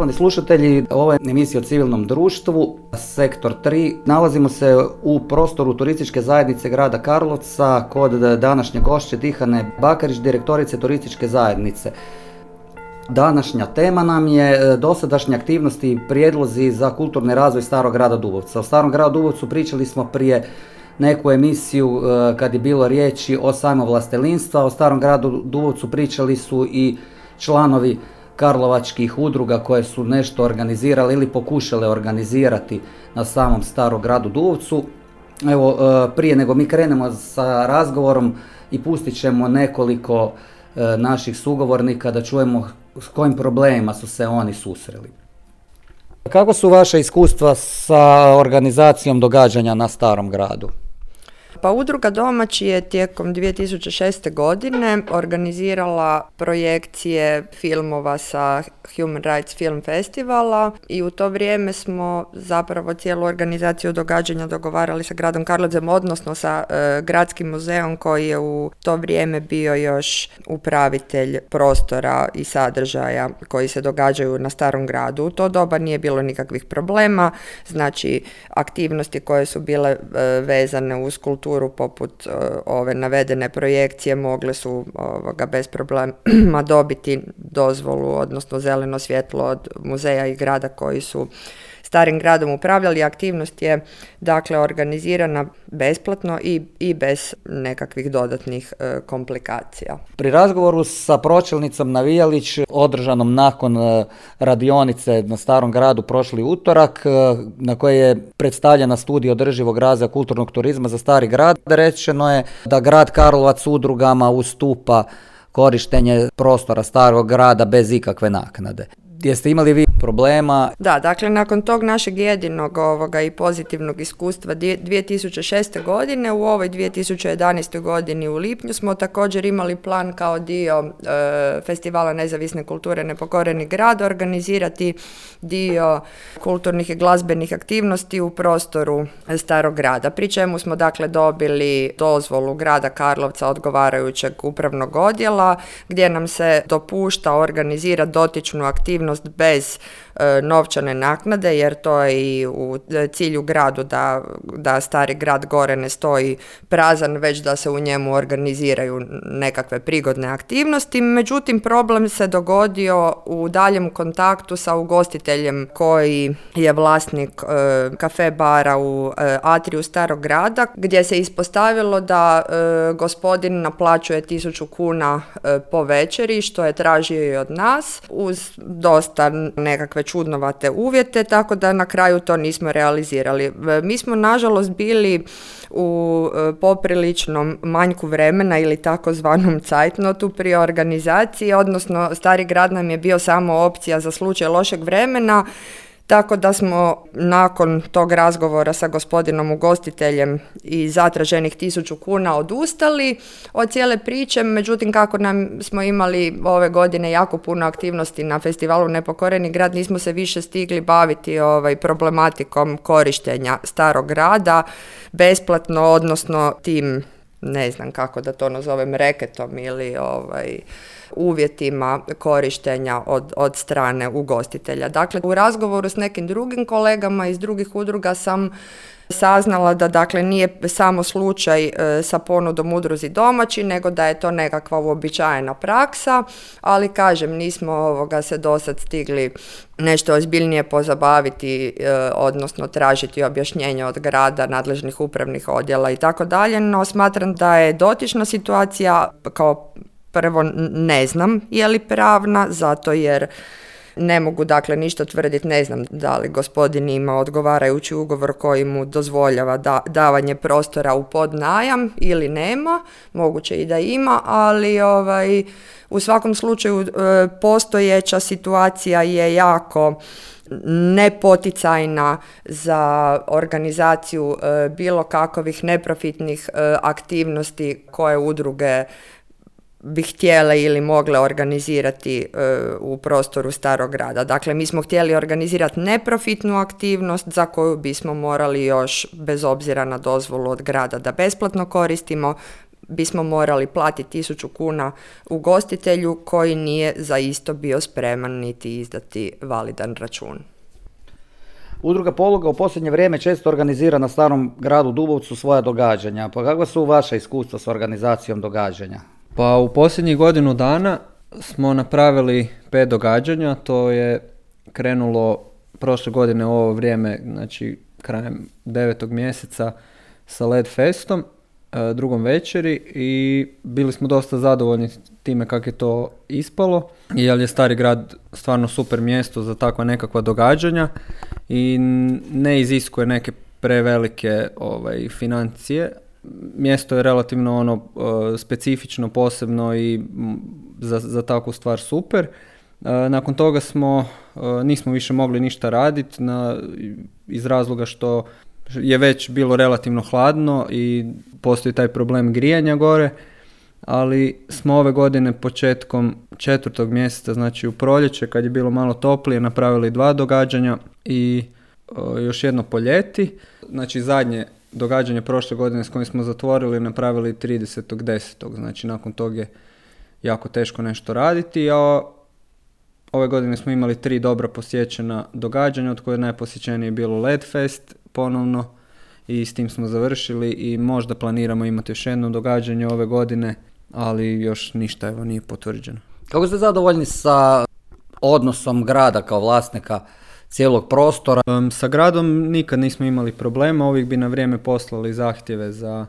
Poštovani slušatelji, ovo je emisija o civilnom društvu, sektor 3. Nalazimo se u prostoru turističke zajednice grada Karlovca kod današnje gošće Dihane Bakarić, direktorice turističke zajednice. Današnja tema nam je e, dosadašnje aktivnosti i prijedlozi za kulturni razvoj Starog grada Dubovca. O Starom gradu Dubovcu pričali smo prije neku emisiju e, kad je bilo riječi o samovlastelinstva. O Starom gradu Dubovcu pričali su i članovi karlovačkih udruga koje su nešto organizirale ili pokušale organizirati na samom starom gradu Duvovcu. Evo, e, prije nego mi krenemo sa razgovorom i pustit ćemo nekoliko e, naših sugovornika da čujemo s kojim problemima su se oni susreli. Kako su vaše iskustva sa organizacijom događanja na starom gradu? Pa udruga Domaći je tijekom 2006. godine organizirala projekcije filmova sa Human Rights Film Festivala i u to vrijeme smo zapravo cijelu organizaciju događanja dogovarali sa gradom Karlovcem, odnosno sa e, gradskim muzeom koji je u to vrijeme bio još upravitelj prostora i sadržaja koji se događaju na starom gradu. U to doba nije bilo nikakvih problema, znači aktivnosti koje su bile e, vezane uz kulturu kulturu poput e, ove navedene projekcije mogle su ovoga, bez problema dobiti dozvolu, odnosno zeleno svjetlo od muzeja i grada koji su starim gradom upravljali. Aktivnost je dakle organizirana besplatno i, i bez nekakvih dodatnih e, komplikacija. Pri razgovoru sa pročelnicom Navijalić održanom nakon e, radionice na starom gradu prošli utorak e, na kojoj je predstavljena studija održivog razvoja kulturnog turizma za stari grad, rečeno je da grad Karlovac udrugama ustupa korištenje prostora starog grada bez ikakve naknade. Jeste imali vi problema? Da, dakle nakon tog našeg jedinog ovoga i pozitivnog iskustva 2006. godine u ovoj 2011. godini u lipnju smo također imali plan kao dio e, festivala nezavisne kulture Nepokoreni grad organizirati dio kulturnih i glazbenih aktivnosti u prostoru starog grada. Pri čemu smo dakle dobili dozvolu grada Karlovca odgovarajućeg upravnog odjela gdje nam se dopušta organizirati dotičnu aktivnost bez E, novčane naknade jer to je i u cilju gradu da, da stari grad gore ne stoji prazan već da se u njemu organiziraju nekakve prigodne aktivnosti. Međutim, problem se dogodio u daljem kontaktu sa ugostiteljem koji je vlasnik e, kafe bara u e, atriju starog grada gdje se ispostavilo da gospodin naplaćuje tisuću kuna po večeri što je tražio i od nas uz dosta nekakve čudnovate uvjete, tako da na kraju to nismo realizirali. Mi smo nažalost bili u e, popriličnom manjku vremena ili takozvanom cajtnotu pri organizaciji, odnosno stari grad nam je bio samo opcija za slučaj lošeg vremena tako da smo nakon tog razgovora sa gospodinom ugostiteljem i zatraženih tisuću kuna odustali od cijele priče, međutim kako nam smo imali ove godine jako puno aktivnosti na festivalu Nepokoreni grad, nismo se više stigli baviti ovaj, problematikom korištenja starog grada besplatno, odnosno tim, ne znam kako da to nazovem, reketom ili ovaj, uvjetima korištenja od, od strane ugostitelja. Dakle, u razgovoru s nekim drugim kolegama iz drugih udruga sam saznala da dakle nije samo slučaj e, sa ponudom udruzi domaći, nego da je to nekakva uobičajena praksa, ali kažem nismo ovoga se dosad stigli nešto ozbiljnije pozabaviti, e, odnosno tražiti objašnjenje od grada, nadležnih upravnih odjela i tako dalje, no smatram da je dotična situacija kao prvo ne znam je li pravna, zato jer ne mogu dakle ništa tvrditi, ne znam da li gospodin ima odgovarajući ugovor koji mu dozvoljava da, davanje prostora u podnajam ili nema, moguće i da ima, ali ovaj, u svakom slučaju e, postojeća situacija je jako nepoticajna za organizaciju e, bilo kakovih neprofitnih e, aktivnosti koje udruge bi htjele ili mogle organizirati e, u prostoru starog grada. Dakle, mi smo htjeli organizirati neprofitnu aktivnost za koju bismo morali još, bez obzira na dozvolu od grada, da besplatno koristimo, bismo morali platiti tisuću kuna ugostitelju koji nije za isto bio spreman niti izdati validan račun. Udruga Poluga u posljednje vrijeme često organizira na starom gradu Dubovcu svoja događanja. Pa kakva su vaša iskustva s organizacijom događanja? Pa u posljednjih godinu dana smo napravili pet događanja. To je krenulo prošle godine u ovo vrijeme, znači krajem devetog mjeseca sa LED Festom, e, drugom večeri i bili smo dosta zadovoljni time kako je to ispalo, jer je Stari grad stvarno super mjesto za takva nekakva događanja i ne iziskuje neke prevelike ovaj, financije. Mjesto je relativno ono e, specifično, posebno i za, za takvu stvar super. E, nakon toga smo, nismo više mogli ništa raditi iz razloga što je već bilo relativno hladno i postoji taj problem grijanja gore, ali smo ove godine početkom četvrtog mjeseca, znači u proljeće kad je bilo malo toplije, napravili dva događanja i još jedno po ljeti. Znači zadnje događanje prošle godine s kojim smo zatvorili napravili 30.10. Znači nakon toga je jako teško nešto raditi, a ove godine smo imali tri dobra posjećena događanja, od koje je najposjećenije bilo LED Fest ponovno i s tim smo završili i možda planiramo imati još jedno događanje ove godine, ali još ništa evo nije potvrđeno. Kako ste zadovoljni sa odnosom grada kao vlasnika cijelog prostora? sa gradom nikad nismo imali problema, uvijek bi na vrijeme poslali zahtjeve za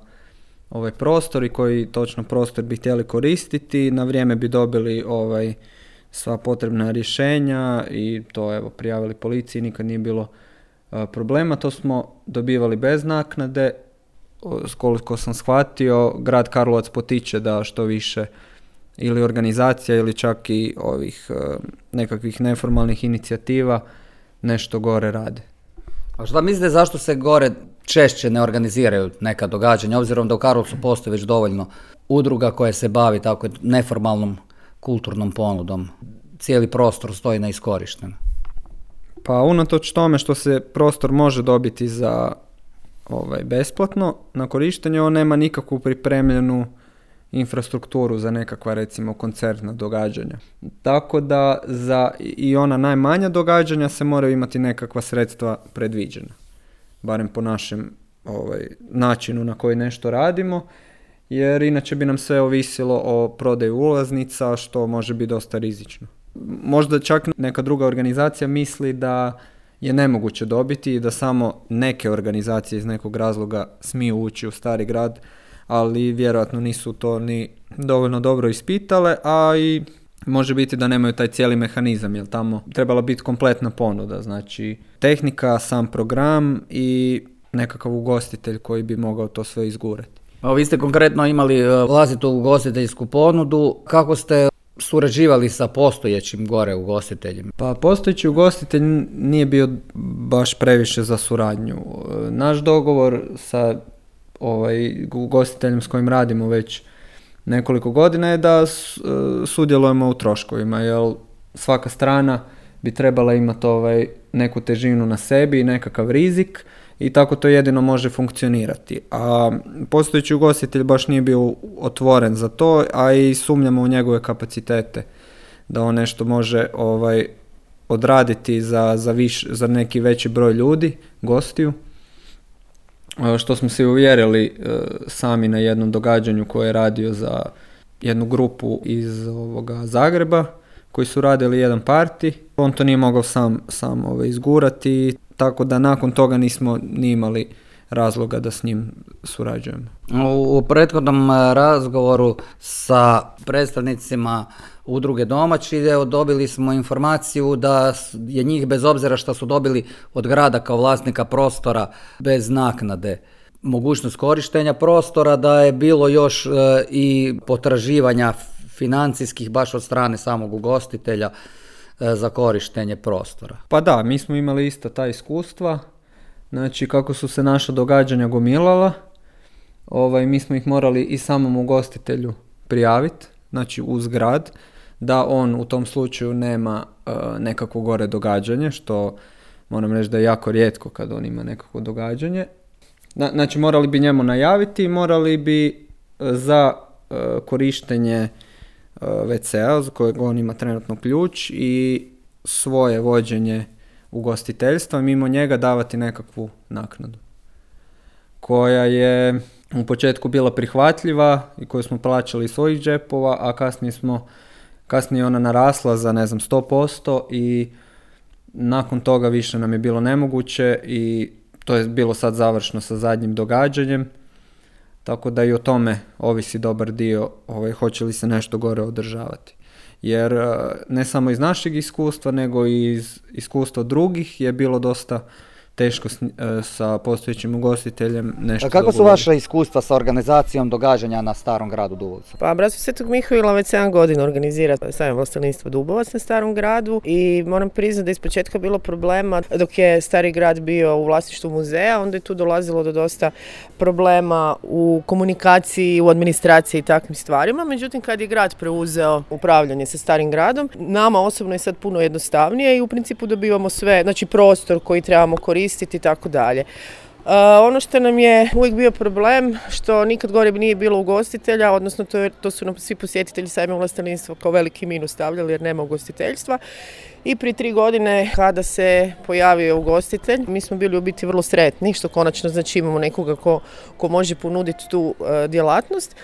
ovaj prostor i koji točno prostor bi htjeli koristiti, na vrijeme bi dobili ovaj sva potrebna rješenja i to evo prijavili policiji, nikad nije bilo problema. To smo dobivali bez naknade, koliko sam shvatio, grad Karlovac potiče da što više ili organizacija ili čak i ovih nekakvih neformalnih inicijativa nešto gore rade. A šta mislite zašto se gore češće ne organiziraju neka događanja, obzirom da u Karlovcu postoji već dovoljno udruga koje se bavi tako neformalnom kulturnom ponudom. Cijeli prostor stoji neiskorišten. Pa unatoč tome što se prostor može dobiti za ovaj, besplatno na korištenje, on nema nikakvu pripremljenu infrastrukturu za nekakva recimo koncertna događanja. Tako da za i ona najmanja događanja se moraju imati nekakva sredstva predviđena. Barem po našem ovaj, načinu na koji nešto radimo jer inače bi nam sve ovisilo o prodaju ulaznica što može biti dosta rizično. Možda čak neka druga organizacija misli da je nemoguće dobiti i da samo neke organizacije iz nekog razloga smiju ući u stari grad, ali vjerojatno nisu to ni dovoljno dobro ispitale, a i može biti da nemaju taj cijeli mehanizam, jer tamo trebala biti kompletna ponuda, znači tehnika, sam program i nekakav ugostitelj koji bi mogao to sve izgurati. Evo, vi ste konkretno imali e, vlastitu ugostiteljsku ponudu. Kako ste surađivali sa postojećim gore ugostiteljima? Pa postojeći ugostitelj nije bio baš previše za suradnju. E, naš dogovor sa ovaj, ugostiteljem s kojim radimo već nekoliko godina je da e, sudjelujemo u troškovima, jer svaka strana bi trebala imati ovaj, neku težinu na sebi i nekakav rizik i tako to jedino može funkcionirati. A postojeći ugostitelj baš nije bio otvoren za to, a i sumnjamo u njegove kapacitete da on nešto može ovaj odraditi za, za, viš, za neki veći broj ljudi, gostiju. Što smo se uvjerili e, sami na jednom događanju koje je radio za jednu grupu iz ovoga Zagreba koji su radili jedan parti. On to nije mogao sam, sam ovaj, izgurati tako da nakon toga nismo ni imali razloga da s njim surađujemo. U prethodnom e, razgovoru sa predstavnicima udruge domaći dobili smo informaciju da je njih bez obzira što su dobili od grada kao vlasnika prostora bez naknade mogućnost korištenja prostora, da je bilo još e, i potraživanja financijskih baš od strane samog ugostitelja E, za korištenje prostora. Pa da, mi smo imali isto ta iskustva, znači kako su se naša događanja gomilala, ovaj, mi smo ih morali i samom ugostitelju prijaviti, znači uz grad, da on u tom slučaju nema uh, nekakvo gore događanje, što moram reći da je jako rijetko kad on ima nekakvo događanje. znači morali bi njemu najaviti, morali bi za e, korištenje e, WC-a za kojeg on ima trenutno ključ i svoje vođenje ugostiteljstva, mimo njega davati nekakvu naknadu koja je u početku bila prihvatljiva i koju smo plaćali iz svojih džepova, a kasnije smo kasnije ona narasla za ne znam 100% i nakon toga više nam je bilo nemoguće i to je bilo sad završno sa zadnjim događanjem. Tako da i o tome ovisi dobar dio ovaj, hoće li se nešto gore održavati. Jer eh, ne samo iz našeg iskustva, nego i iz iskustva drugih je bilo dosta teško s- e, sa postojećim ugostiteljem nešto A kako su vaša iskustva sa organizacijom događanja na starom gradu Dubovcu? Pa Bratstvo Svetog Mihaila već 7 godina organizira sajam vlastelništva Dubovac na starom gradu i moram priznati da je ispočetka bilo problema dok je stari grad bio u vlasništvu muzeja, onda je tu dolazilo do dosta problema u komunikaciji, u administraciji i takvim stvarima. Međutim, kad je grad preuzeo upravljanje sa starim gradom, nama osobno je sad puno jednostavnije i u principu dobivamo sve, znači prostor koji trebamo koristiti i tako dalje. Uh, ono što nam je uvijek bio problem, što nikad gore nije bilo ugostitelja, odnosno to, je- to su nam svi posjetitelji sajma vlastelinstva kao veliki minus stavljali jer nema ugostiteljstva. I prije tri godine kada se pojavio ugostitelj, mi smo bili u biti vrlo sretni, što konačno znači imamo nekoga ko, ko može ponuditi tu uh, djelatnost.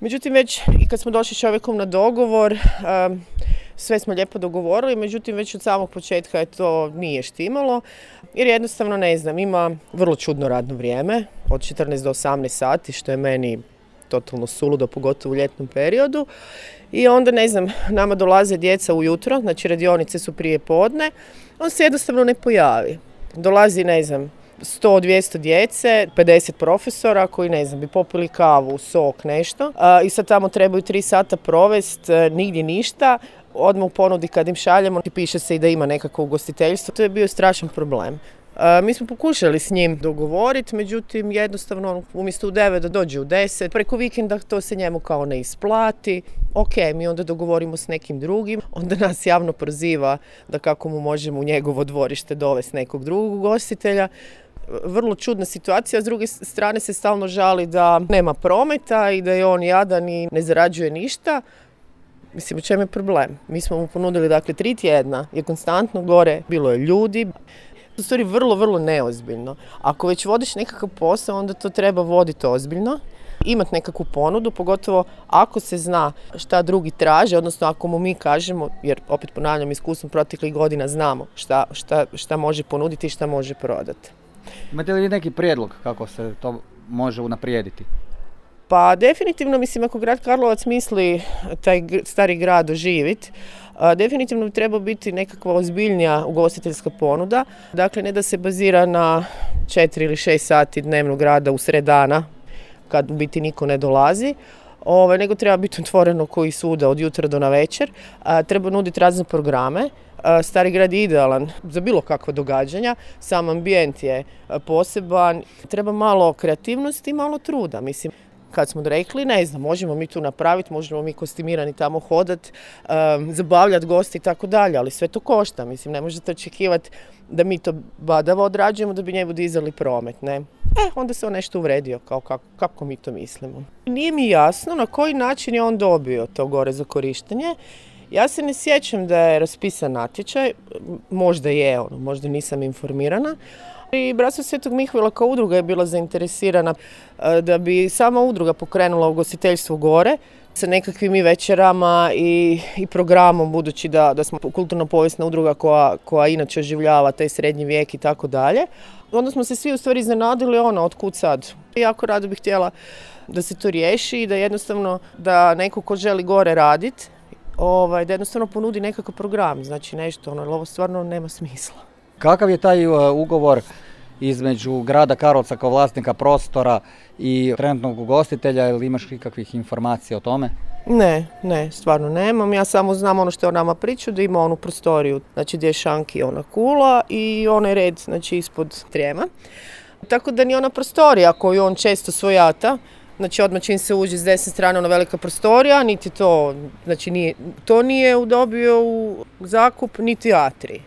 Međutim, već i kad smo došli s čovjekom na dogovor, sve smo lijepo dogovorili, međutim već od samog početka je to nije štimalo, jer jednostavno ne znam, ima vrlo čudno radno vrijeme, od 14 do 18 sati, što je meni totalno suludo, pogotovo u ljetnom periodu. I onda, ne znam, nama dolaze djeca ujutro, znači radionice su prije podne, on se jednostavno ne pojavi. Dolazi, ne znam, 100-200 djece, 50 profesora koji, ne znam, bi popili kavu, sok, nešto. I sad tamo trebaju 3 sata provest, e, nigdje ništa. Odmah u ponudi kad im šaljemo, piše se i da ima nekakvo ugostiteljstvo. To je bio strašan problem. A, mi smo pokušali s njim dogovoriti, međutim jednostavno on umjesto u 9 da dođe u 10, preko vikenda to se njemu kao ne isplati. Ok, mi onda dogovorimo s nekim drugim, onda nas javno proziva da kako mu možemo u njegovo dvorište dovesti nekog drugog ugostitelja vrlo čudna situacija, s druge strane se stalno žali da nema prometa i da je on jadan i ne zarađuje ništa. Mislim, u čemu je problem? Mi smo mu ponudili, dakle, tri tjedna je konstantno gore, bilo je ljudi, u stvari vrlo, vrlo neozbiljno. Ako već vodiš nekakav posao, onda to treba voditi ozbiljno, imati nekakvu ponudu, pogotovo ako se zna šta drugi traže, odnosno ako mu mi kažemo, jer opet ponavljam iskustvom proteklih godina znamo šta, šta, šta može ponuditi i šta može prodati. Imate li neki prijedlog kako se to može unaprijediti? Pa definitivno, mislim, ako grad Karlovac misli taj stari grad oživit, a, definitivno bi trebao biti nekakva ozbiljnija ugostiteljska ponuda. Dakle, ne da se bazira na 4 ili 6 sati dnevnog rada u sred dana, kad u biti niko ne dolazi, Ovaj, nego treba biti otvoreno koji svuda od jutra do na večer. A, treba nuditi razne programe. A, Stari grad je idealan za bilo kakva događanja, sam ambijent je a, poseban. Treba malo kreativnosti i malo truda. Mislim, kad smo rekli, ne znam, možemo mi tu napraviti, možemo mi kostimirani tamo hodat, um, zabavljati goste i tako dalje, ali sve to košta, mislim, ne možete očekivati da mi to badavo odrađujemo da bi njemu dizali promet, ne. E, onda se on nešto uvredio, kao kako, kako mi to mislimo. Nije mi jasno na koji način je on dobio to gore za korištenje. Ja se ne sjećam da je raspisan natječaj, možda je, ono, možda nisam informirana, i Bratstvo Svetog Mihvila kao udruga je bila zainteresirana e, da bi sama udruga pokrenula ugostiteljstvo gore sa nekakvim i večerama i, i programom, budući da, da smo kulturno-povijesna udruga koja, koja inače oživljava taj srednji vijek i tako dalje. Onda smo se svi u stvari iznenadili ono, otkud sad? Jako rado bih htjela da se to riješi i da jednostavno da neko ko želi gore raditi, ovaj, da jednostavno ponudi nekakav program, znači nešto, ono, ovo stvarno nema smisla. Kakav je taj uh, ugovor između grada Karlovca kao vlasnika prostora i trenutnog ugostitelja ili imaš ikakvih informacija o tome? Ne, ne, stvarno nemam. Ja samo znam ono što je o nama pričao, da ima onu prostoriju, znači gdje je šanki ona kula i onaj red, znači ispod trijema. Tako da ni ona prostorija koju on često svojata, znači odmah čim se uđe s desne strane ona velika prostorija, niti to, znači nije, to nije udobio u zakup, niti atrij.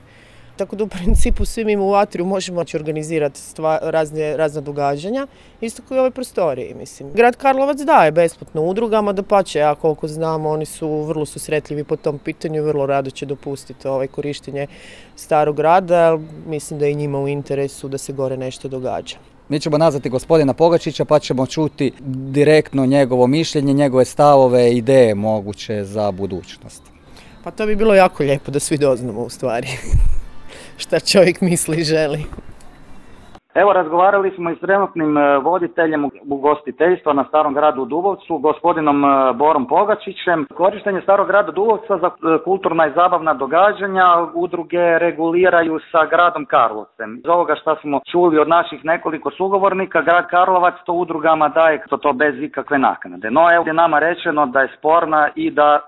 tako da u principu svi mi u Atriju možemo organizirati razne, razna događanja, isto kao i ove prostorije, mislim. Grad Karlovac daje besplatno udrugama, da pače, ja koliko znamo, oni su vrlo susretljivi po tom pitanju vrlo rado će dopustiti ovaj korištenje starog grada, mislim da je njima u interesu da se gore nešto događa. Mi ćemo nazvati gospodina Pogačića pa ćemo čuti direktno njegovo mišljenje, njegove stavove, ideje moguće za budućnost. Pa to bi bilo jako lijepo da svi doznamo u stvari šta čovjek misli i želi. Evo, razgovarali smo i s trenutnim e, voditeljem ugostiteljstva na Starom gradu u Dubovcu, gospodinom e, Borom Pogačićem. Korištenje Starog grada Dubovca za e, kulturna i zabavna događanja udruge reguliraju sa gradom Karlovcem. Iz ovoga što smo čuli od naših nekoliko sugovornika, grad Karlovac to udrugama daje to, to bez ikakve naknade. No, evo je nama rečeno da je sporna i da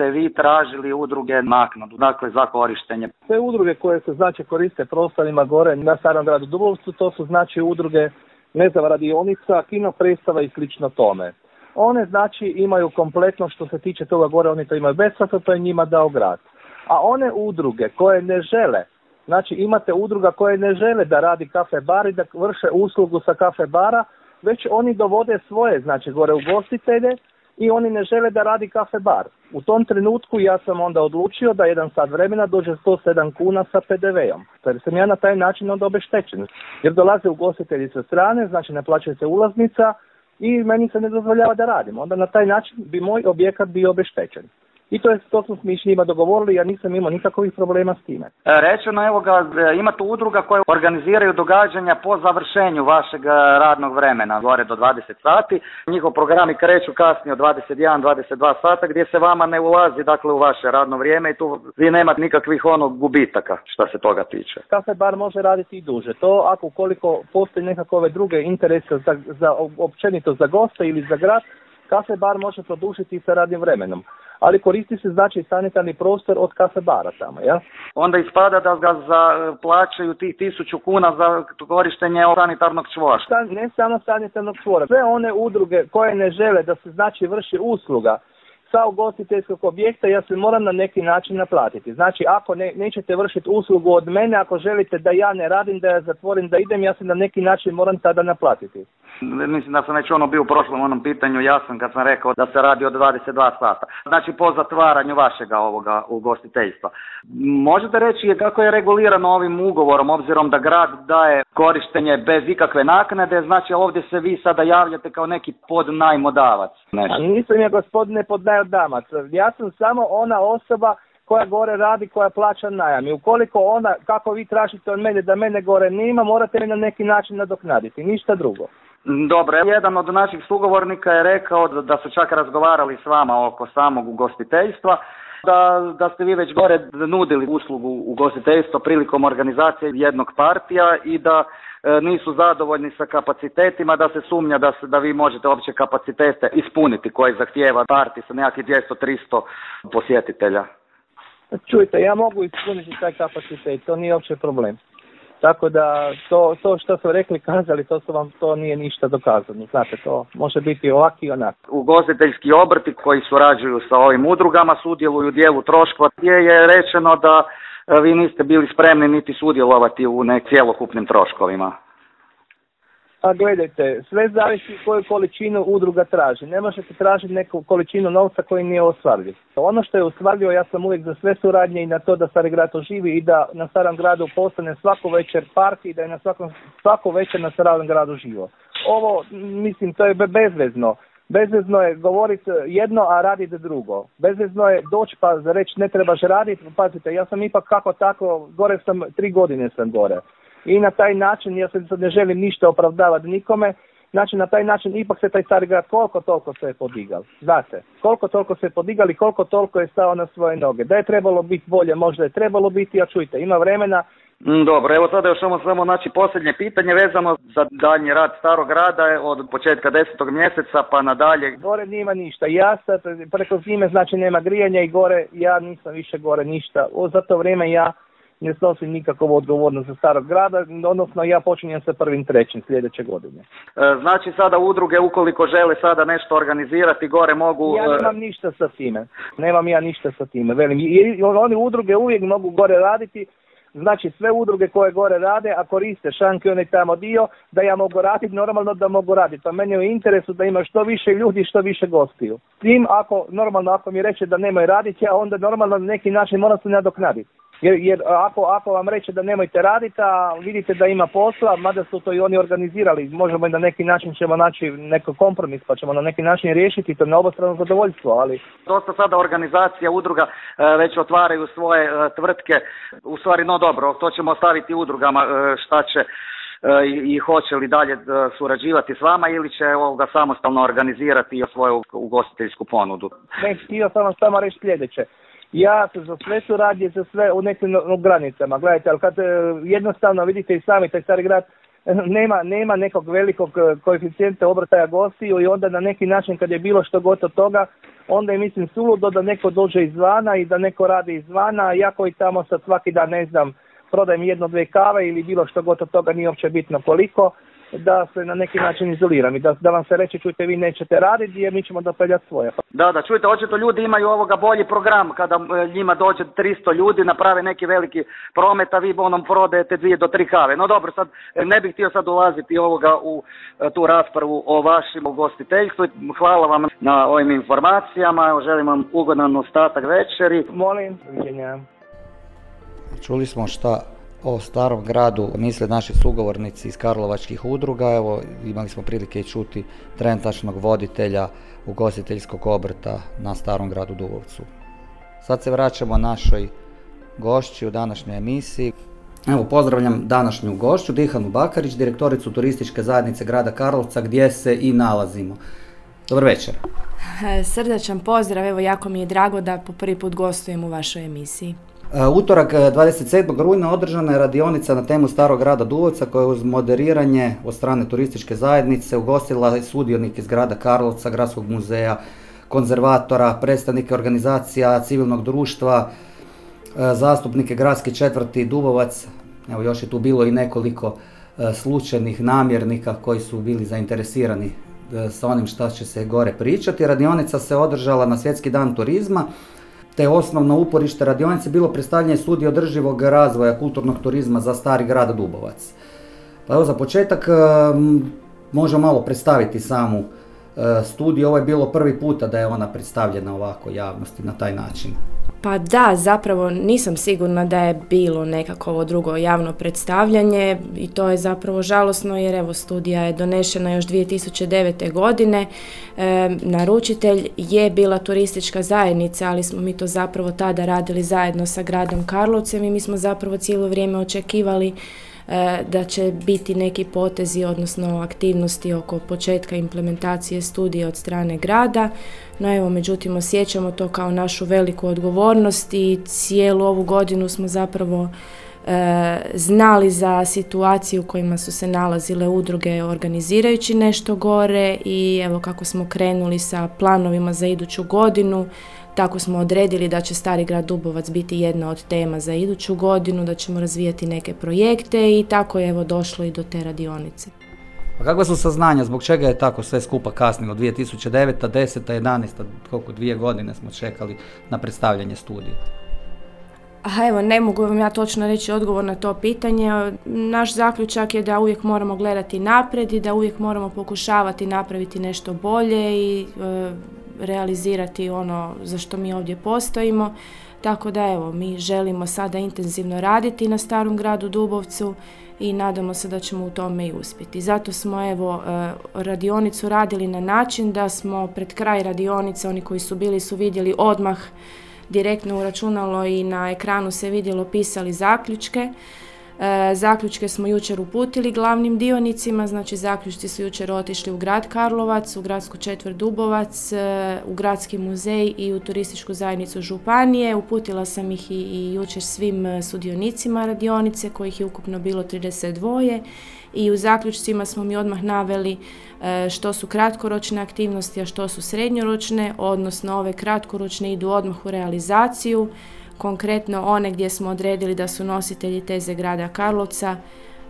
ste vi tražili udruge naknadu, dakle za korištenje? Sve udruge koje se znači koriste prostorima gore na starom gradu Dubovcu, to su znači udruge ne znam, radionica, kino predstava i slično tome. One znači imaju kompletno što se tiče toga gore, oni to imaju besplatno, to je njima dao grad. A one udruge koje ne žele, znači imate udruga koje ne žele da radi kafe bar i da vrše uslugu sa kafe bara, već oni dovode svoje, znači gore ugostitelje i oni ne žele da radi kafe bar. U tom trenutku ja sam onda odlučio da jedan sat vremena dođe 107 kuna sa PDV-om. Jer sam ja na taj način onda obeštećen. Jer dolaze ugostitelji sa strane, znači ne plaćaju se ulaznica i meni se ne dozvoljava da radim. Onda na taj način bi moj objekat bio obeštećen. I to je to smo s njima dogovorili, ja nisam imao nikakvih problema s time. E, rečeno, evo ga, e, ima tu udruga koje organiziraju događanja po završenju vašeg e, radnog vremena, gore do 20 sati. Njihov programi kreću kasnije od 21-22 sata gdje se vama ne ulazi dakle u vaše radno vrijeme i tu vi nemate nikakvih onog gubitaka što se toga tiče. Kafe bar može raditi i duže. To ako ukoliko postoji nekakve druge interese za, za općenito za goste ili za grad, kafe bar može produžiti sa radnim vremenom ali koristi se znači sanitarni prostor od kase bara tamo, ja? Onda ispada da ga za, plaćaju tih tisuću kuna za korištenje sanitarnog čvora. Ne samo sanitarnog čvora, sve one udruge koje ne žele da se znači vrši usluga sa ugostiteljskog objekta ja se moram na neki način naplatiti. Znači ako ne, nećete vršiti uslugu od mene, ako želite da ja ne radim, da ja zatvorim, da idem, ja se na neki način moram tada naplatiti. Mislim da sam već ono bio u prošlom onom pitanju jasan kad sam rekao da se radi od 22 sata. Znači po zatvaranju vašega ovoga ugostiteljstva. Možete reći kako je regulirano ovim ugovorom obzirom da grad daje korištenje bez ikakve naknade, znači ovdje se vi sada javljate kao neki podnajmodavac. A nisam ja gospodine podnajmodavac. Ja sam samo ona osoba koja gore radi, koja plaća najam. I ukoliko ona, kako vi tražite od mene da mene gore nima, morate mi na neki način nadoknaditi, ništa drugo. Dobro, jedan od naših sugovornika je rekao da su čak razgovarali s vama oko samog ugostiteljstva, da, da ste vi već gore nudili uslugu ugostiteljstva prilikom organizacije jednog partija i da e, nisu zadovoljni sa kapacitetima, da se sumnja da, se, da vi možete opće kapacitete ispuniti koji zahtijeva partij sa nekakvih 200-300 posjetitelja. Čujte, ja mogu ispuniti taj kapacitet, to nije uopće problem. Tako da to, to što su rekli, kazali, to su vam, to nije ništa dokazano. Znate, to može biti ovak i onak. Ugostiteljski obrti koji surađuju sa ovim udrugama sudjeluju u dijelu troškova gdje je rečeno da e, vi niste bili spremni niti sudjelovati u ne cjelokupnim troškovima. A gledajte, sve zavisi koju količinu udruga traži. Ne možete tražiti neku količinu novca koji nije ostvarljiv. Ono što je ostvarljivo, ja sam uvijek za sve suradnje i na to da Stari grad oživi i da na Starom gradu postane svako večer park i da je na svakom, svako večer na Starom gradu živo. Ovo, mislim, to je bezvezno. Bezvezno je govoriti jedno, a raditi drugo. Bezvezno je doći pa reći ne trebaš raditi. Pazite, ja sam ipak kako tako, gore sam, tri godine sam gore i na taj način, ja se ne želim ništa opravdavati nikome, znači na taj način ipak se taj stari grad koliko toliko se je podigal. Znate, koliko toliko se je podigal i koliko toliko je stao na svoje noge. Da je trebalo biti bolje, možda je trebalo biti, a čujte, ima vremena. Mm, dobro, evo sada još samo, samo znači posljednje pitanje vezano za daljnji rad starog grada od početka desetog mjeseca pa nadalje. Gore nima ništa, ja sad preko zime znači nema grijanja i gore ja nisam više gore ništa. O, za to vrijeme ja ne snosi nikakvu odgovornost za starog grada, odnosno ja počinjem sa prvim trećim sljedeće godine. E, znači sada udruge ukoliko žele sada nešto organizirati gore mogu... Ja e, nemam ništa sa time, nemam ja ništa sa time, velim, oni udruge uvijek mogu gore raditi, Znači sve udruge koje gore rade, a koriste šanki onaj tamo dio, da ja mogu raditi, normalno da mogu raditi. Pa meni je u interesu da ima što više ljudi, što više gostiju. Tim ako, normalno ako mi reče da nemoj raditi, a onda normalno na neki način moram se nadoknaditi. Jer, jer ako, ako vam reče da nemojte raditi, a vidite da ima posla, mada su to i oni organizirali, možemo i na neki način ćemo naći neko kompromis, pa ćemo na neki način riješiti to na obostrano zadovoljstvo, ali... Dosta sada organizacija, udruga e, već otvaraju svoje e, tvrtke, u stvari no dobro, to ćemo ostaviti udrugama e, šta će i, i hoće li dalje surađivati s vama ili će ovoga samostalno organizirati svoju ugostiteljsku ponudu. Ne, htio sam vam samo reći sljedeće ja se za sve suradnje, za sve u nekim granicama. Gledajte, ali kad e, jednostavno vidite i sami taj stari grad, e, nema, nema nekog velikog e, koeficijenta obrtaja gostiju i onda na neki način kad je bilo što god od toga, onda je mislim suludo da neko dođe izvana i da neko radi izvana, jako i tamo sad svaki dan ne znam, prodajem jedno, dve kave ili bilo što god od toga nije uopće bitno koliko, da se na neki način izoliram i da, da vam se reći čujte vi nećete raditi jer mi ćemo dopeljati svoje. Da, da, čujte, očito ljudi imaju ovoga bolji program kada e, njima dođe 300 ljudi, naprave neki veliki promet, a vi onom prodajete dvije do tri kave. No dobro, sad ne bih htio sad ulaziti ovoga u e, tu raspravu o vašim ugostiteljstvu. Hvala vam na ovim informacijama, želim vam ugodan ostatak večeri. Molim, viđenja. Čuli smo šta o starom gradu misle naši sugovornici iz Karlovačkih udruga. Evo, imali smo prilike i čuti trenutačnog voditelja ugostiteljskog obrta na starom gradu Dubovcu. Sad se vraćamo našoj gošći u današnjoj emisiji. Evo, pozdravljam današnju gošću, Dihanu Bakarić, direktoricu turističke zajednice grada Karlovca, gdje se i nalazimo. Dobar večer. E, srdačan pozdrav, evo jako mi je drago da po prvi put gostujem u vašoj emisiji. E, utorak 27. E, rujna održana je radionica na temu Starog grada Duvovca koja je uz moderiranje od strane turističke zajednice ugostila sudionike iz grada Karlovca, Gradskog muzeja, konzervatora, predstavnike organizacija civilnog društva, e, zastupnike gradske četvrti Dubovac. Evo još je tu bilo i nekoliko slučajnih namjernika koji su bili zainteresirani sa onim šta će se gore pričati. Radionica se održala na Svjetski dan turizma te osnovno uporište radionice bilo predstavljanje studije održivog razvoja kulturnog turizma za stari grad Dubovac. Pa evo za početak možemo malo predstaviti samu e, studiju. Ovo je bilo prvi puta da je ona predstavljena ovako javnosti na taj način. Pa da, zapravo nisam sigurna da je bilo nekako drugo javno predstavljanje i to je zapravo žalosno jer evo studija je donešena još 2009. godine. E, naručitelj je bila turistička zajednica, ali smo mi to zapravo tada radili zajedno sa gradom Karlovcem i mi smo zapravo cijelo vrijeme očekivali da će biti neki potezi, odnosno aktivnosti oko početka implementacije studije od strane grada. No evo, međutim, osjećamo to kao našu veliku odgovornost i cijelu ovu godinu smo zapravo e, znali za situaciju u kojima su se nalazile udruge organizirajući nešto gore i evo kako smo krenuli sa planovima za iduću godinu, tako smo odredili da će Stari grad Dubovac biti jedna od tema za iduću godinu, da ćemo razvijati neke projekte i tako je evo došlo i do te radionice. A kakva su saznanja, zbog čega je tako sve skupa kasnilo? 2009. 10. 11. koliko dvije godine smo čekali na predstavljanje studija? A evo, ne mogu vam ja točno reći odgovor na to pitanje. Naš zaključak je da uvijek moramo gledati naprijed i da uvijek moramo pokušavati napraviti nešto bolje i e, realizirati ono za što mi ovdje postojimo. Tako da evo, mi želimo sada intenzivno raditi na starom gradu Dubovcu i nadamo se da ćemo u tome i uspjeti. Zato smo evo e, radionicu radili na način da smo pred kraj radionice, oni koji su bili su vidjeli odmah direktno u računalo i na ekranu se vidjelo pisali zaključke zaključke smo jučer uputili glavnim dionicima, znači zaključci su jučer otišli u grad Karlovac, u gradsku četvrt Dubovac, e, u gradski muzej i u turističku zajednicu Županije. Uputila sam ih i, i jučer svim e, sudionicima radionice, kojih je ukupno bilo 32 i u zaključcima smo mi odmah naveli što su kratkoročne aktivnosti, a što su srednjoročne, odnosno ove kratkoročne idu odmah u realizaciju, konkretno one gdje smo odredili da su nositelji teze grada Karlovca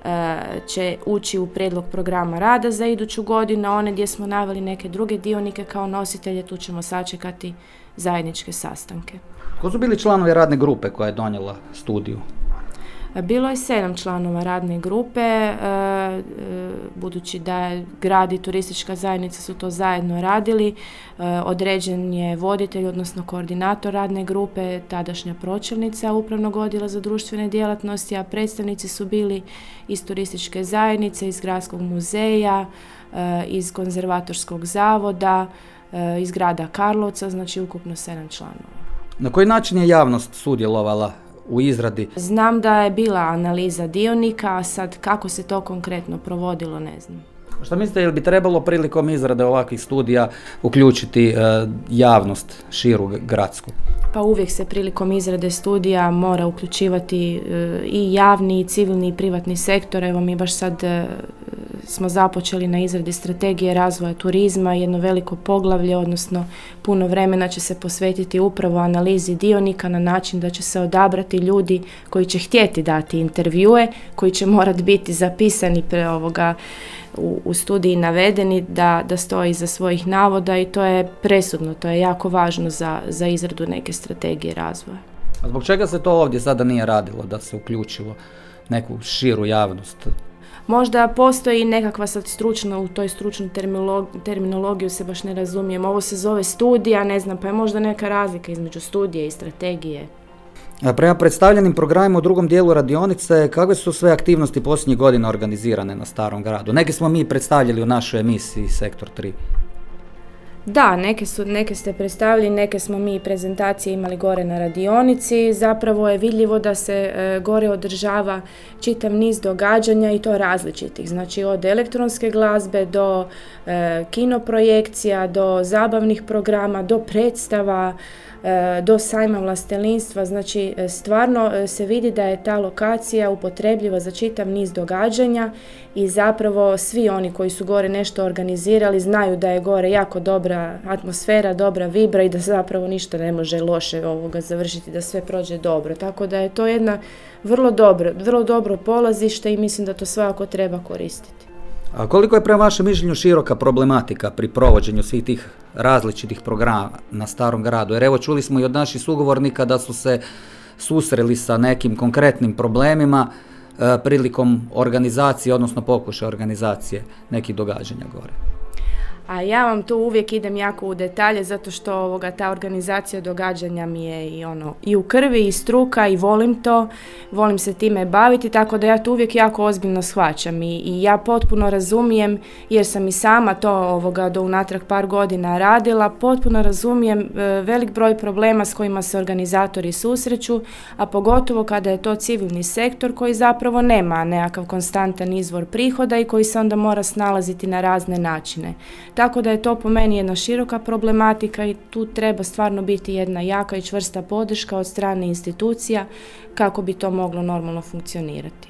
e, će ući u predlog programa rada za iduću godinu, one gdje smo naveli neke druge dionike kao nositelje, tu ćemo sačekati zajedničke sastanke. Ko su bili članovi radne grupe koja je donijela studiju? Bilo je sedam članova radne grupe, e, e, budući da grad i turistička zajednica su to zajedno radili, e, određen je voditelj, odnosno koordinator radne grupe, tadašnja pročelnica Upravnog odjela za društvene djelatnosti, a predstavnici su bili iz turističke zajednice, iz gradskog muzeja, iz konzervatorskog zavoda, iz grada Karlovca, znači ukupno sedam članova. Na koji način je javnost sudjelovala u izradi? Znam da je bila analiza dionika, a sad kako se to konkretno provodilo ne znam. Šta mislite, jel bi trebalo prilikom izrade ovakvih studija uključiti e, javnost širu gradsku? Pa uvijek se prilikom izrade studija mora uključivati e, i javni, i civilni i privatni sektor. Evo mi baš sad e, smo započeli na izradi strategije razvoja turizma, jedno veliko poglavlje, odnosno puno vremena će se posvetiti upravo analizi dionika na način da će se odabrati ljudi koji će htjeti dati intervjue, koji će morati biti zapisani pre ovoga u, u studiji navedeni da, da stoji iza svojih navoda i to je presudno, to je jako važno za, za izradu neke strategije razvoja. A zbog čega se to ovdje sada nije radilo, da se uključilo neku širu javnost? Možda postoji nekakva sad stručna, u toj stručnoj terminologiju se baš ne razumijem. Ovo se zove studija, ne znam, pa je možda neka razlika između studije i strategije. Prema predstavljenim programima u drugom dijelu radionice, kakve su sve aktivnosti posljednjih godina organizirane na Starom gradu? Neke smo mi predstavljali u našoj emisiji Sektor 3. Da, neke, su, neke ste predstavili, neke smo mi prezentacije imali gore na radionici. Zapravo je vidljivo da se e, gore održava čitav niz događanja i to različitih. Znači od elektronske glazbe do e, kinoprojekcija, do zabavnih programa, do predstava, do sajma vlastelinstva, znači e, stvarno e, se vidi da je ta lokacija upotrebljiva za čitav niz događanja i zapravo svi oni koji su gore nešto organizirali znaju da je gore jako dobra atmosfera, dobra vibra i da zapravo ništa ne može loše ovoga završiti, da sve prođe dobro. Tako da je to jedna vrlo dobro, vrlo dobro polazište i mislim da to svakako treba koristiti. A koliko je prema vašem mišljenju široka problematika pri provođenju svih tih različitih programa na starom gradu? Jer evo čuli smo i od naših sugovornika da su se susreli sa nekim konkretnim problemima e, prilikom organizacije, odnosno pokušaja organizacije nekih događanja gore a ja vam tu uvijek idem jako u detalje zato što ovoga, ta organizacija događanja mi je i ono i u krvi i struka i volim to, volim se time baviti tako da ja to uvijek jako ozbiljno shvaćam i, i ja potpuno razumijem jer sam i sama to ovoga do unatrag par godina radila, potpuno razumijem e, velik broj problema s kojima se organizatori susreću, a pogotovo kada je to civilni sektor koji zapravo nema nekakav konstantan izvor prihoda i koji se onda mora snalaziti na razne načine. Tako da je to po meni jedna široka problematika i tu treba stvarno biti jedna jaka i čvrsta podrška od strane institucija kako bi to moglo normalno funkcionirati.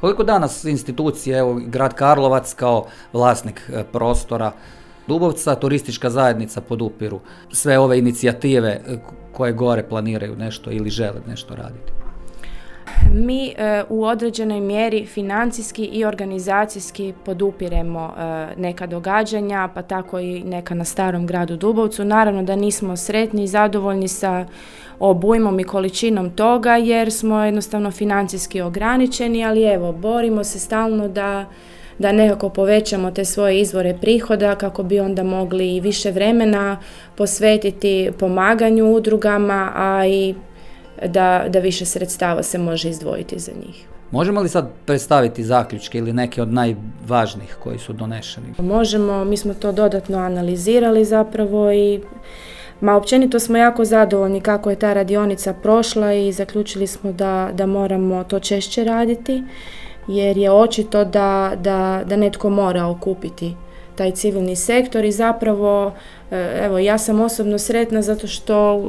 Koliko danas institucije, evo grad Karlovac kao vlasnik e, prostora Dubovca, turistička zajednica podupiru sve ove inicijative e, koje gore planiraju nešto ili žele nešto raditi? Mi e, u određenoj mjeri financijski i organizacijski podupiremo e, neka događanja, pa tako i neka na starom gradu Dubovcu. Naravno da nismo sretni i zadovoljni sa obujmom i količinom toga jer smo jednostavno financijski ograničeni, ali evo, borimo se stalno da da nekako povećamo te svoje izvore prihoda kako bi onda mogli i više vremena posvetiti pomaganju udrugama, a i da, da više sredstava se može izdvojiti za njih. Možemo li sad predstaviti zaključke ili neke od najvažnijih koji su donešeni? Možemo, mi smo to dodatno analizirali zapravo i Ma općenito smo jako zadovoljni kako je ta radionica prošla i zaključili smo da, da moramo to češće raditi jer je očito da, da, da netko mora okupiti taj civilni sektor i zapravo e, evo ja sam osobno sretna zato što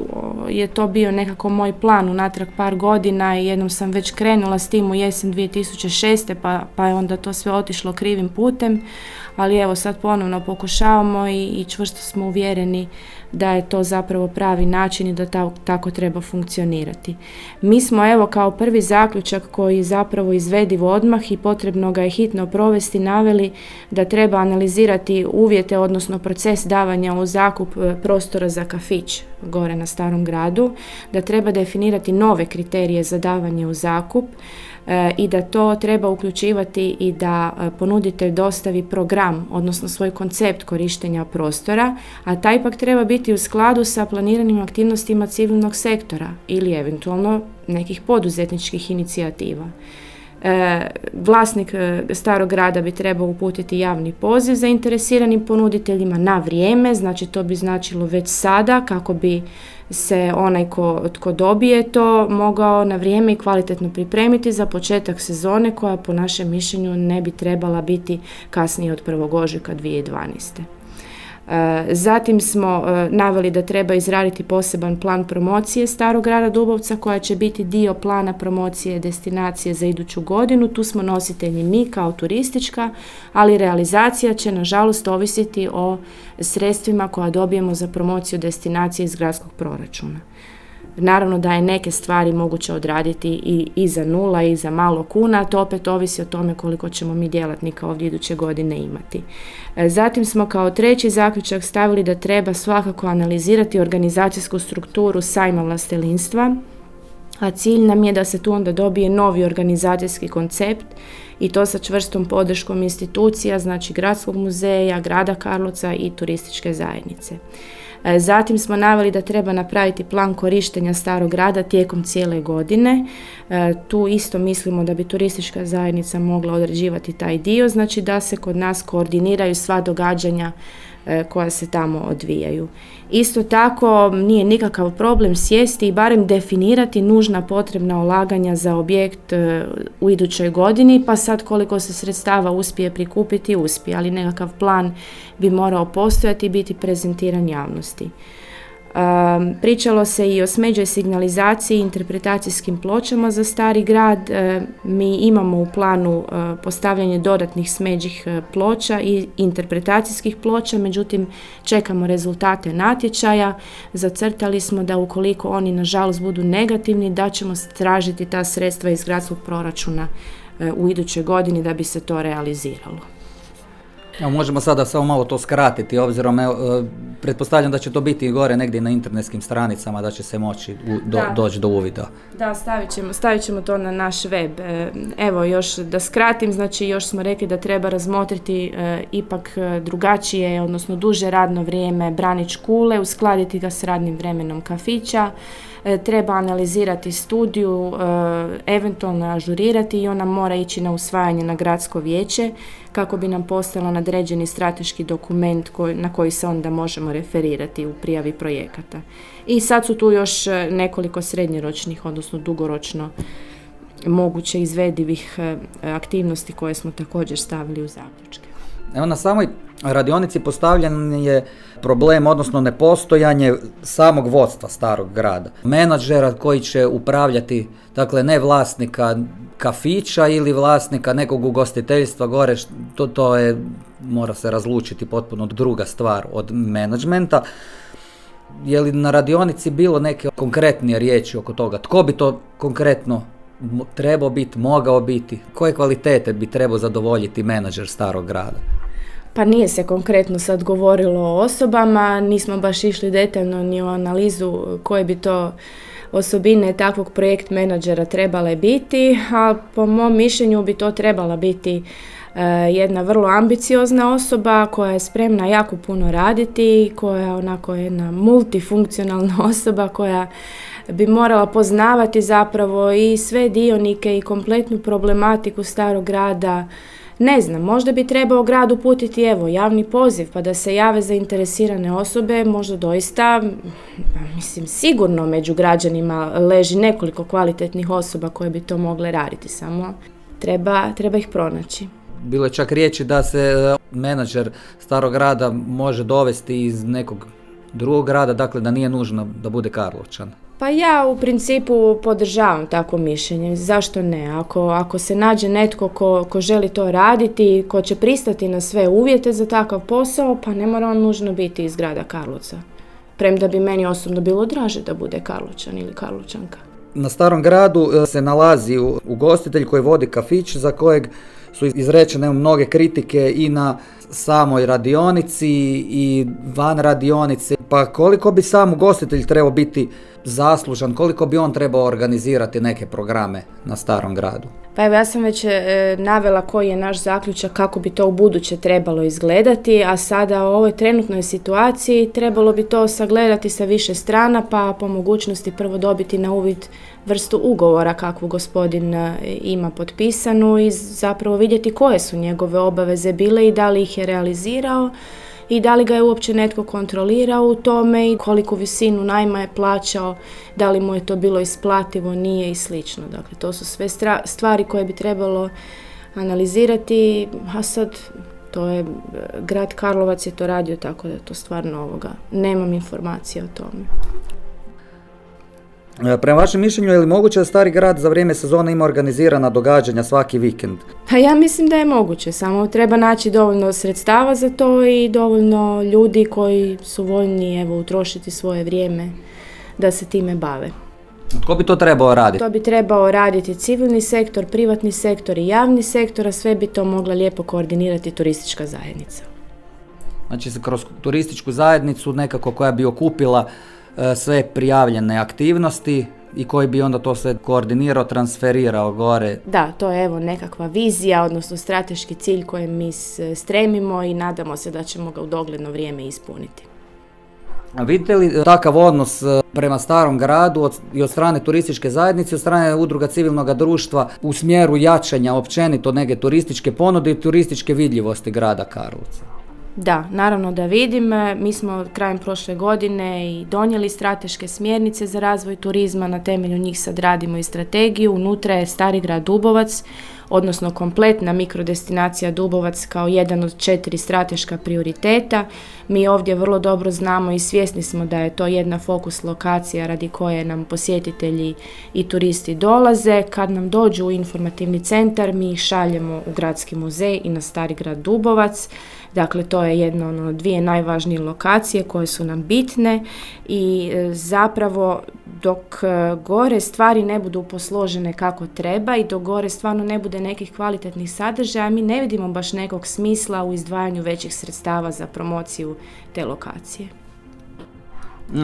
je to bio nekako moj plan unatrag par godina i jednom sam već krenula s tim u jesen 2006. pa, pa je onda to sve otišlo krivim putem, ali evo sad ponovno pokušavamo i, i čvrsto smo uvjereni da je to zapravo pravi način i da tako treba funkcionirati. Mi smo evo kao prvi zaključak koji zapravo izvediv odmah i potrebno ga je hitno provesti naveli da treba analizirati uvjete odnosno proces davanja u zakup e, prostora za kafić gore na starom gradu, da treba definirati nove kriterije za davanje u zakup, i da to treba uključivati i da e, ponuditelj dostavi program, odnosno svoj koncept korištenja prostora, a taj pak treba biti u skladu sa planiranim aktivnostima civilnog sektora ili eventualno nekih poduzetničkih inicijativa. E, vlasnik e, starog grada bi trebao uputiti javni poziv zainteresiranim ponuditeljima na vrijeme, znači to bi značilo već sada kako bi se onaj ko, tko dobije to mogao na vrijeme i kvalitetno pripremiti za početak sezone koja po našem mišljenju ne bi trebala biti kasnije od 1. ožujka 2012. Zatim smo e, naveli da treba izraditi poseban plan promocije Starog grada Dubovca koja će biti dio plana promocije destinacije za iduću godinu. Tu smo nositelji mi kao turistička, ali realizacija će nažalost ovisiti o sredstvima koja dobijemo za promociju destinacije iz gradskog proračuna. Naravno da je neke stvari moguće odraditi i, i za nula i za malo kuna, to opet ovisi o tome koliko ćemo mi djelatnika ovdje iduće godine imati. E, zatim smo kao treći zaključak stavili da treba svakako analizirati organizacijsku strukturu sajma vlastelinstva, a cilj nam je da se tu onda dobije novi organizacijski koncept i to sa čvrstom podrškom institucija, znači Gradskog muzeja, Grada Karlovca i turističke zajednice. E, zatim smo naveli da treba napraviti plan korištenja starog grada tijekom cijele godine. E, tu isto mislimo da bi turistička zajednica mogla određivati taj dio, znači da se kod nas koordiniraju sva događanja koja se tamo odvijaju. Isto tako nije nikakav problem sjesti i barem definirati nužna potrebna ulaganja za objekt e, u idućoj godini, pa sad koliko se sredstava uspije prikupiti, uspije, ali nekakav plan bi morao postojati i biti prezentiran javnosti. Pričalo se i o smeđoj signalizaciji interpretacijskim pločama za stari grad. E, mi imamo u planu e, postavljanje dodatnih smeđih e, ploča i interpretacijskih ploča, međutim čekamo rezultate natječaja. Zacrtali smo da ukoliko oni nažalost budu negativni, da ćemo tražiti ta sredstva iz gradskog proračuna u idućoj godini da bi se to realiziralo. Evo, možemo sada samo malo to skratiti, obzirom, evo, e, pretpostavljam da će to biti gore negdje na internetskim stranicama, da će se moći do, doći do uvida. Da, stavit ćemo, stavit ćemo to na naš web. E, evo, još da skratim, znači još smo rekli da treba razmotriti e, ipak drugačije, odnosno duže radno vrijeme branič kule, uskladiti ga s radnim vremenom kafića, E, treba analizirati studiju, e, eventualno ažurirati i ona mora ići na usvajanje na gradsko vijeće kako bi nam postala nadređeni strateški dokument na koji se onda možemo referirati u prijavi projekata. I sad su tu još e, nekoliko srednjoročnih, odnosno dugoročno moguće izvedivih aktivnosti koje smo također stavili u zaključke. Evo na samoj radionici postavljen je problem, odnosno nepostojanje samog vodstva starog grada. Menadžera koji će upravljati, dakle ne vlasnika kafića ili vlasnika nekog ugostiteljstva gore, to, to je, mora se razlučiti potpuno druga stvar od menadžmenta. Je li na radionici bilo neke konkretnije riječi oko toga? Tko bi to konkretno trebao biti, mogao biti? Koje kvalitete bi trebao zadovoljiti menadžer starog grada? Pa nije se konkretno sad govorilo o osobama, nismo baš išli detaljno ni u analizu koje bi to osobine takvog projekt menadžera trebale biti, a po mom mišljenju bi to trebala biti jedna vrlo ambiciozna osoba koja je spremna jako puno raditi, koja je onako jedna multifunkcionalna osoba koja bi morala poznavati zapravo i sve dionike i kompletnu problematiku starog grada, ne znam, možda bi trebao grad uputiti evo javni poziv pa da se jave zainteresirane osobe, možda doista, mislim sigurno među građanima leži nekoliko kvalitetnih osoba koje bi to mogle raditi, samo treba, treba ih pronaći. Bilo je čak riječi da se e, menadžer starog grada može dovesti iz nekog drugog grada, dakle da nije nužno da bude Karlovčan. Pa ja u principu podržavam takvo mišljenje. Zašto ne? Ako, ako se nađe netko ko, ko želi to raditi, ko će pristati na sve uvjete za takav posao, pa ne mora on nužno biti iz grada Karlovca. Premda bi meni osobno bilo draže da bude Karlovčan ili Karlovčanka. Na starom gradu e, se nalazi ugostitelj koji vodi kafić za kojeg su izrečene mnoge kritike i na samoj radionici i van radionice. Pa koliko bi sam ugostitelj trebao biti zaslužan, koliko bi on trebao organizirati neke programe na starom gradu? Pa evo ja sam već e, navela koji je naš zaključak kako bi to u buduće trebalo izgledati, a sada u ovoj trenutnoj situaciji trebalo bi to sagledati sa više strana pa po mogućnosti prvo dobiti na uvid vrstu ugovora kakvu gospodin e, ima potpisanu i zapravo vidjeti koje su njegove obaveze bile i da li ih je realizirao i da li ga je uopće netko kontrolirao u tome i koliku visinu najma je plaćao, da li mu je to bilo isplativo, nije i slično. Dakle, to su sve stvari koje bi trebalo analizirati, a sad to je, grad Karlovac je to radio tako da to stvarno ovoga, nemam informacije o tome. E, prema vašem mišljenju, je li moguće da Stari grad za vrijeme sezone ima organizirana događanja svaki vikend? Pa ja mislim da je moguće, samo treba naći dovoljno sredstava za to i dovoljno ljudi koji su voljni evo, utrošiti svoje vrijeme da se time bave. Tko bi to trebao raditi? To bi trebao raditi civilni sektor, privatni sektor i javni sektor, a sve bi to mogla lijepo koordinirati turistička zajednica. Znači se kroz turističku zajednicu nekako koja bi okupila sve prijavljene aktivnosti i koji bi onda to sve koordinirao, transferirao gore. Da, to je evo nekakva vizija, odnosno strateški cilj kojem mi stremimo i nadamo se da ćemo ga u dogledno vrijeme ispuniti. A vidite li takav odnos e, prema starom gradu i od strane turističke zajednice, od strane udruga civilnog društva u smjeru jačanja općenito neke turističke ponude i turističke vidljivosti grada Karlovca? Da, naravno da vidim. Mi smo krajem prošle godine i donijeli strateške smjernice za razvoj turizma, na temelju njih sad radimo i strategiju. Unutra je Stari grad Dubovac, odnosno kompletna mikrodestinacija Dubovac kao jedan od četiri strateška prioriteta. Mi ovdje vrlo dobro znamo i svjesni smo da je to jedna fokus lokacija radi koje nam posjetitelji i turisti dolaze. Kad nam dođu u informativni centar, mi ih šaljemo u gradski muzej i na Stari grad Dubovac. Dakle, to je jedna ono dvije najvažnije lokacije koje su nam bitne i e, zapravo dok e, gore stvari ne budu posložene kako treba i dok gore stvarno ne bude nekih kvalitetnih sadržaja, mi ne vidimo baš nekog smisla u izdvajanju većih sredstava za promociju te lokacije.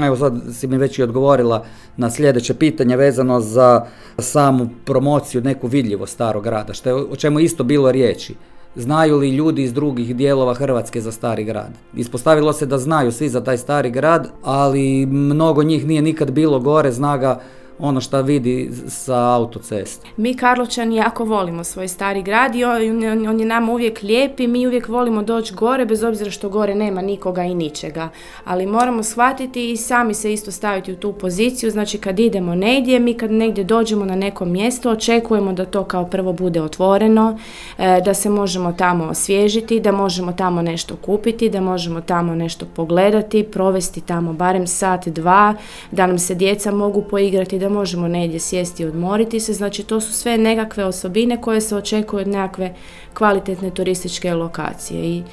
Evo sad si mi već i odgovorila na sljedeće pitanje vezano za samu promociju, neku vidljivost starog grada, što je, o čemu isto bilo riječi. Znaju li ljudi iz drugih dijelova Hrvatske za stari grad? Ispostavilo se da znaju svi za taj stari grad, ali mnogo njih nije nikad bilo gore, zna ga ono što vidi sa autoceste. Mi Karlovčani jako volimo svoj stari grad i on, on, je nama uvijek lijep i mi uvijek volimo doći gore bez obzira što gore nema nikoga i ničega. Ali moramo shvatiti i sami se isto staviti u tu poziciju, znači kad idemo negdje, mi kad negdje dođemo na neko mjesto očekujemo da to kao prvo bude otvoreno, e, da se možemo tamo osvježiti, da možemo tamo nešto kupiti, da možemo tamo nešto pogledati, provesti tamo barem sat, dva, da nam se djeca mogu poigrati, da možemo negdje sjesti i odmoriti se. Znači to su sve nekakve osobine koje se očekuju od nekakve kvalitetne turističke lokacije i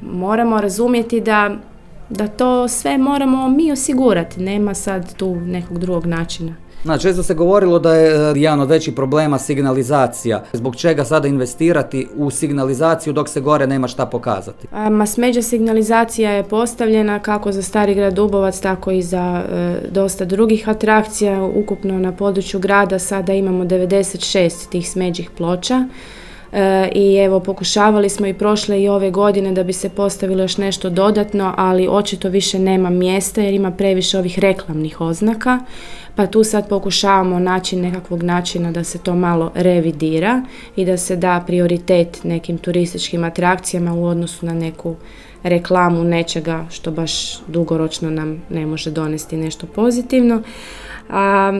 moramo razumjeti da, da to sve moramo mi osigurati, nema sad tu nekog drugog načina. Znači, često se govorilo da je e, jedan od većih problema signalizacija. Zbog čega sada investirati u signalizaciju dok se gore nema šta pokazati? Ma smeđa signalizacija je postavljena kako za Stari grad Dubovac, tako i za e, dosta drugih atrakcija. Ukupno na području grada sada imamo 96 tih smeđih ploča. E, I evo pokušavali smo i prošle i ove godine da bi se postavilo još nešto dodatno, ali očito više nema mjesta jer ima previše ovih reklamnih oznaka pa tu sad pokušavamo naći nekakvog načina da se to malo revidira i da se da prioritet nekim turističkim atrakcijama u odnosu na neku reklamu nečega što baš dugoročno nam ne može donesti nešto pozitivno. A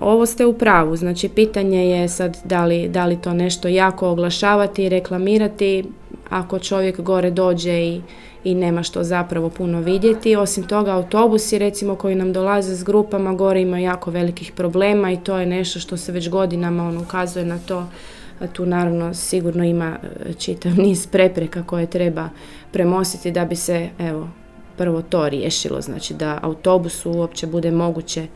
ovo ste u pravu, znači pitanje je sad da li, da li to nešto jako oglašavati i reklamirati ako čovjek gore dođe i i nema što zapravo puno vidjeti. Osim toga autobusi recimo koji nam dolaze s grupama gore imaju jako velikih problema i to je nešto što se već godinama on ukazuje na to. Tu naravno sigurno ima e, čitav niz prepreka koje treba premostiti da bi se evo prvo to riješilo, znači da autobusu uopće bude moguće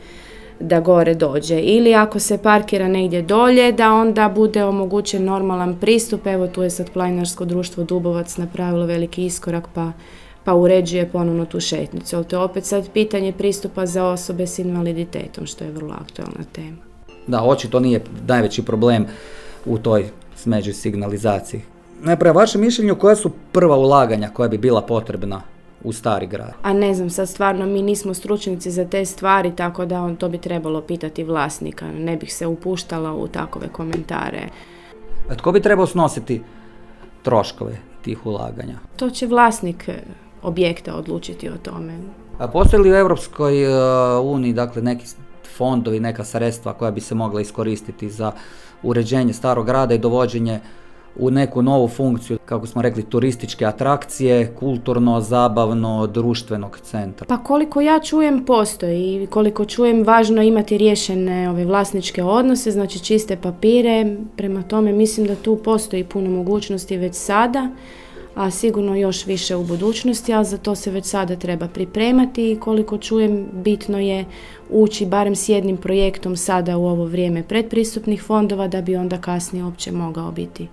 da gore dođe. Ili ako se parkira negdje dolje, da onda bude omogućen normalan pristup. Evo tu je sad planinarsko društvo Dubovac napravilo veliki iskorak pa, pa uređuje ponovno tu šetnicu. Ali to je opet sad pitanje pristupa za osobe s invaliditetom, što je vrlo aktualna tema. Da, očito nije najveći problem u toj smeđoj signalizaciji. Najprije, vaše mišljenje koja su prva ulaganja koja bi bila potrebna u stari grad? A ne znam, sad stvarno mi nismo stručnjaci za te stvari, tako da on to bi trebalo pitati vlasnika. Ne bih se upuštala u takove komentare. A tko bi trebao snositi troškove tih ulaganja? To će vlasnik e, objekta odlučiti o tome. A postoji li u Europskoj e, uniji dakle neki fondovi, neka sredstva koja bi se mogla iskoristiti za uređenje starog grada i dovođenje u neku novu funkciju, kako smo rekli, turističke atrakcije, kulturno, zabavno, društvenog centra. Pa koliko ja čujem postoji. I koliko čujem važno imati riješene ove vlasničke odnose, znači čiste papire, prema tome mislim da tu postoji puno mogućnosti već sada, a sigurno još više u budućnosti, ali za to se već sada treba pripremati. I koliko čujem bitno je ući barem s jednim projektom sada u ovo vrijeme predpristupnih fondova da bi onda kasnije uopće mogao biti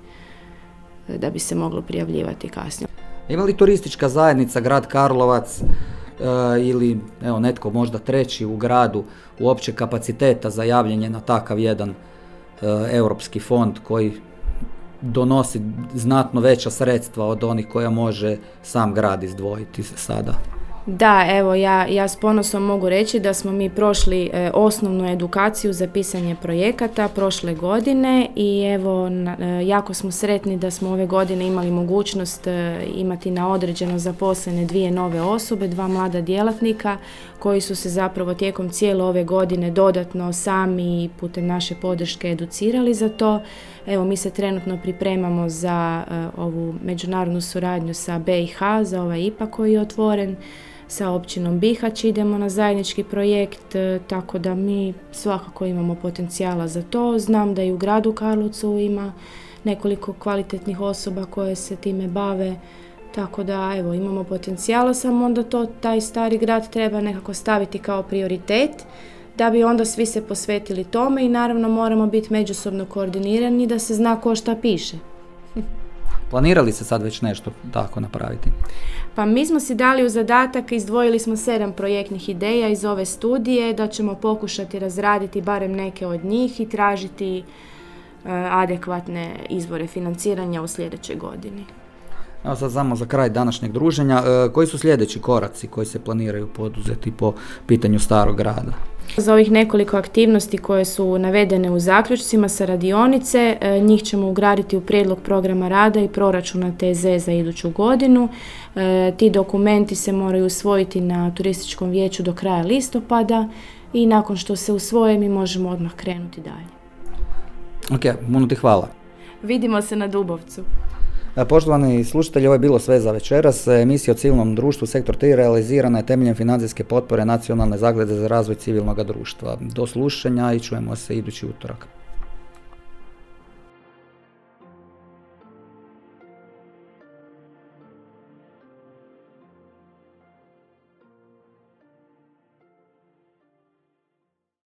da bi se moglo prijavljivati kasnije. Ima li turistička zajednica, grad Karlovac e, ili evo, netko možda treći u gradu uopće kapaciteta za javljanje na takav jedan e, europski fond koji donosi znatno veća sredstva od onih koja može sam grad izdvojiti sada? Da, evo ja, ja s ponosom mogu reći da smo mi prošli e, osnovnu edukaciju za pisanje projekata prošle godine i evo e, jako smo sretni da smo ove godine imali mogućnost e, imati na određeno zaposlene dvije nove osobe, dva mlada djelatnika koji su se zapravo tijekom cijele ove godine dodatno sami putem naše podrške educirali za to. Evo mi se trenutno pripremamo za ovu međunarodnu suradnju sa BiH, za ovaj IPA koji je otvoren sa općinom Bihać idemo na zajednički projekt, e, tako da mi svakako imamo potencijala za to. Znam da i u gradu Karlovcu ima nekoliko kvalitetnih osoba koje se time bave, tako da evo imamo potencijala, samo onda to taj stari grad treba nekako staviti kao prioritet da bi onda svi se posvetili tome i naravno moramo biti međusobno koordinirani da se zna ko šta piše. Planirali se sad već nešto tako napraviti? Pa mi smo si dali u zadatak, izdvojili smo sedam projektnih ideja iz ove studije, da ćemo pokušati razraditi barem neke od njih i tražiti e, adekvatne izvore financiranja u sljedećoj godini. Evo sad samo za kraj današnjeg druženja, e, koji su sljedeći koraci koji se planiraju poduzeti po pitanju starog grada? Za ovih nekoliko aktivnosti koje su navedene u zaključcima sa radionice, e, njih ćemo ugraditi u prijedlog programa rada i proračuna TZ za iduću godinu. E, ti dokumenti se moraju usvojiti na turističkom vijeću do kraja listopada i nakon što se usvoje mi možemo odmah krenuti dalje. Ok, puno ti hvala. Vidimo se na Dubovcu. E, poštovani slušatelji, ovo je bilo sve za večeras. Emisija o civilnom društvu Sektor 3 realizirana je temeljem financijske potpore Nacionalne zaglede za razvoj civilnog društva. Do slušanja i čujemo se idući utorak.